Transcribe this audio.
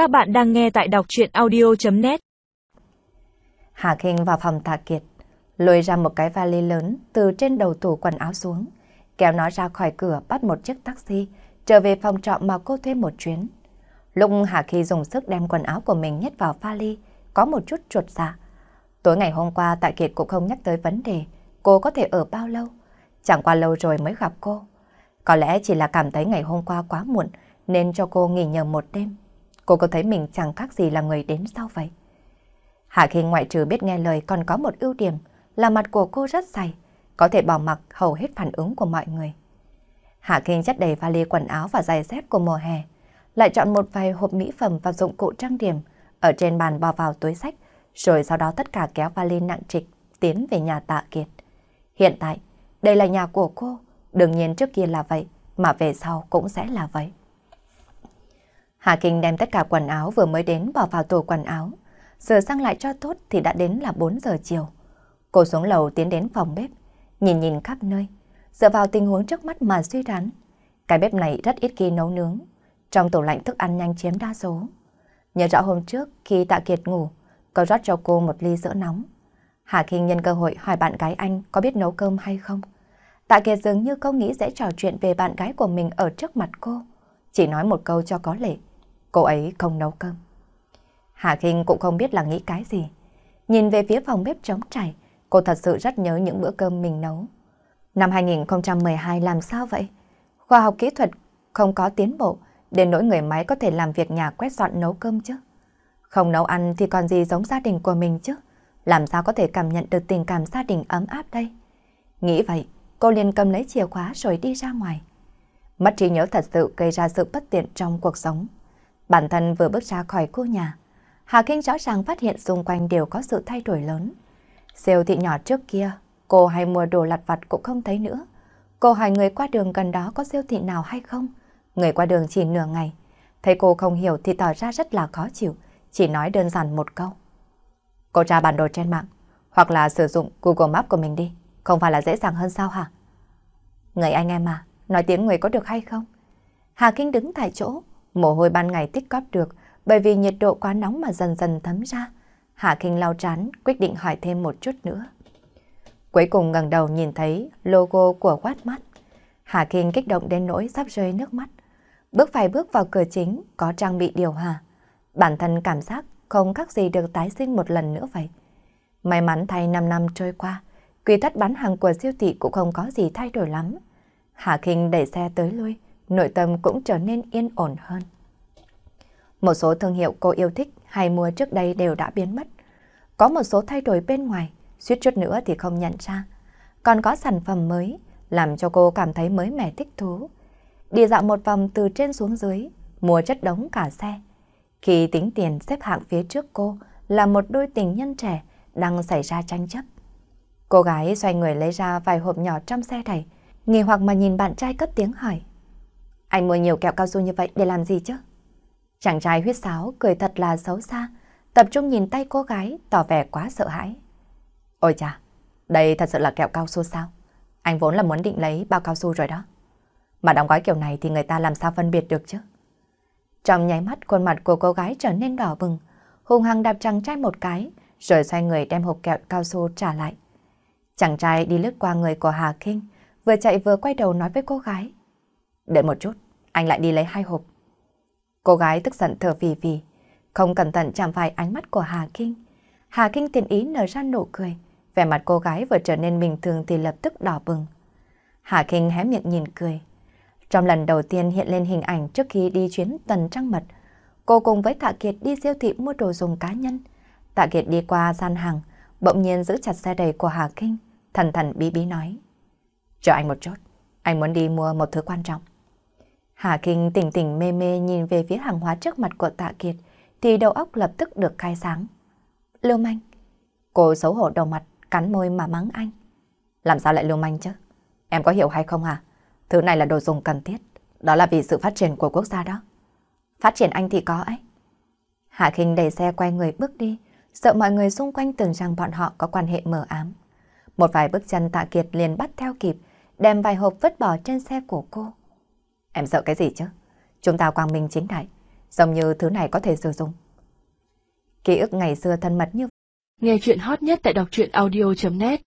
Các bạn đang nghe tại đọc chuyện audio.net Hà Kinh vào phòng Tạ Kiệt, lôi ra một cái vali lớn từ trên đầu tủ quần áo xuống, kéo nó ra khỏi cửa bắt một chiếc taxi, trở về phòng trọ mà cô thuê một chuyến. Lúc Hà Khi dùng sức đem quần áo của mình nhét vào vali, có một chút chuột dạ. Tối ngày hôm qua Tạ Kiệt cũng không nhắc tới vấn đề cô có thể ở bao lâu. Chẳng qua lâu rồi mới gặp cô. Có lẽ chỉ là cảm thấy ngày hôm qua quá muộn nên cho cô nghỉ nhờ một đêm. Cô có thấy mình chẳng khác gì là người đến sau vậy. Hạ khi ngoại trừ biết nghe lời còn có một ưu điểm là mặt của cô rất dày, có thể bỏ mặc hầu hết phản ứng của mọi người. Hạ Kinh chất đầy vali quần áo và giày dép của mùa hè, lại chọn một vài hộp mỹ phẩm và dụng cụ trang điểm ở trên bàn bỏ vào túi sách, rồi sau đó tất cả kéo vali nặng trịch tiến về nhà tạ kiệt. Hiện tại, đây là nhà của cô, đương nhiên trước kia là vậy, mà về sau cũng sẽ là vậy. Hà Kinh đem tất cả quần áo vừa mới đến bỏ vào tủ quần áo. Sửa sang lại cho tốt thì đã đến là 4 giờ chiều. Cô xuống lầu tiến đến phòng bếp, nhìn nhìn khắp nơi, dựa vào tình huống trước mắt mà suy đoán. Cái bếp này rất ít khi nấu nướng, trong tủ lạnh thức ăn nhanh chiếm đa số. Nhớ rõ hôm trước khi Tạ Kiệt ngủ, có rót cho cô một ly sữa nóng. Hà Kinh nhân cơ hội hỏi bạn gái anh có biết nấu cơm hay không. Tạ Kiệt dường như không nghĩ sẽ trò chuyện về bạn gái của mình ở trước mặt cô. Chỉ nói một câu cho có lệ. Cô ấy không nấu cơm. Hà Kinh cũng không biết là nghĩ cái gì. Nhìn về phía phòng bếp trống trải, cô thật sự rất nhớ những bữa cơm mình nấu. Năm 2012 làm sao vậy? Khoa học kỹ thuật không có tiến bộ, đến nỗi người máy có thể làm việc nhà quét dọn nấu cơm chứ. Không nấu ăn thì còn gì giống gia đình của mình chứ. Làm sao có thể cảm nhận được tình cảm gia đình ấm áp đây? Nghĩ vậy, cô liền cầm lấy chìa khóa rồi đi ra ngoài. Mất trí nhớ thật sự gây ra sự bất tiện trong cuộc sống. Bản thân vừa bước ra khỏi khu nhà, Hà Kinh rõ ràng phát hiện xung quanh đều có sự thay đổi lớn. Siêu thị nhỏ trước kia, cô hay mua đồ lặt vặt cũng không thấy nữa. Cô hỏi người qua đường gần đó có siêu thị nào hay không? Người qua đường chỉ nửa ngày. Thấy cô không hiểu thì tỏ ra rất là khó chịu, chỉ nói đơn giản một câu. Cô tra bản đồ trên mạng, hoặc là sử dụng Google Maps của mình đi, không phải là dễ dàng hơn sao hả? Người anh em à, nói tiếng người có được hay không? Hà Kinh đứng tại chỗ, Mồ hôi ban ngày tích góp được bởi vì nhiệt độ quá nóng mà dần dần thấm ra. Hạ Kinh lau trán, quyết định hỏi thêm một chút nữa. Cuối cùng ngẩng đầu nhìn thấy logo của Walmart. Hạ Kinh kích động đến nỗi sắp rơi nước mắt. Bước phải bước vào cửa chính có trang bị điều hòa. Bản thân cảm giác không khác gì được tái sinh một lần nữa vậy. May mắn thay 5 năm trôi qua, quy tắc bán hàng của siêu thị cũng không có gì thay đổi lắm. Hạ Kinh đẩy xe tới lui, nội tâm cũng trở nên yên ổn hơn. Một số thương hiệu cô yêu thích hay mua trước đây đều đã biến mất. Có một số thay đổi bên ngoài, suýt chút nữa thì không nhận ra. Còn có sản phẩm mới, làm cho cô cảm thấy mới mẻ thích thú. Đi dạo một vòng từ trên xuống dưới, mua chất đống cả xe. Khi tính tiền xếp hạng phía trước cô là một đôi tình nhân trẻ đang xảy ra tranh chấp. Cô gái xoay người lấy ra vài hộp nhỏ trong xe đẩy, nghi hoặc mà nhìn bạn trai cất tiếng hỏi. Anh mua nhiều kẹo cao su như vậy để làm gì chứ? Chàng trai huyết sáo cười thật là xấu xa, tập trung nhìn tay cô gái tỏ vẻ quá sợ hãi. Ôi chà, đây thật sự là kẹo cao su sao? Anh vốn là muốn định lấy bao cao su rồi đó. Mà đóng gói kiểu này thì người ta làm sao phân biệt được chứ? Trong nháy mắt khuôn mặt của cô gái trở nên đỏ bừng, hung hăng đạp chàng trai một cái, rồi xoay người đem hộp kẹo cao su trả lại. Chàng trai đi lướt qua người của Hà Kinh, vừa chạy vừa quay đầu nói với cô gái. Đợi một chút, anh lại đi lấy hai hộp. Cô gái tức giận thở phì phì, không cẩn thận chạm phải ánh mắt của Hà Kinh. Hà Kinh tiền ý nở ra nụ cười, vẻ mặt cô gái vừa trở nên bình thường thì lập tức đỏ bừng. Hà Kinh hé miệng nhìn cười. Trong lần đầu tiên hiện lên hình ảnh trước khi đi chuyến tuần trăng mật, cô cùng với Tạ Kiệt đi siêu thị mua đồ dùng cá nhân. Tạ Kiệt đi qua gian hàng, bỗng nhiên giữ chặt xe đầy của Hà Kinh, thần thần bí bí nói. Chờ anh một chút, anh muốn đi mua một thứ quan trọng. Hà Kinh tỉnh tỉnh mê mê nhìn về phía hàng hóa trước mặt của Tạ Kiệt, thì đầu óc lập tức được khai sáng. Lưu manh. Cô xấu hổ đầu mặt, cắn môi mà mắng anh. Làm sao lại lưu manh chứ? Em có hiểu hay không à? Thứ này là đồ dùng cần thiết. Đó là vì sự phát triển của quốc gia đó. Phát triển anh thì có ấy. Hạ Kinh đẩy xe quay người bước đi, sợ mọi người xung quanh tưởng rằng bọn họ có quan hệ mờ ám. Một vài bước chân Tạ Kiệt liền bắt theo kịp, đem vài hộp vứt bỏ trên xe của cô. Em sợ cái gì chứ? Chúng ta quang minh chính đại. giống như thứ này có thể sử dụng. Ký ức ngày xưa thân mật như Nghe chuyện hot nhất tại đọc truyện audio.net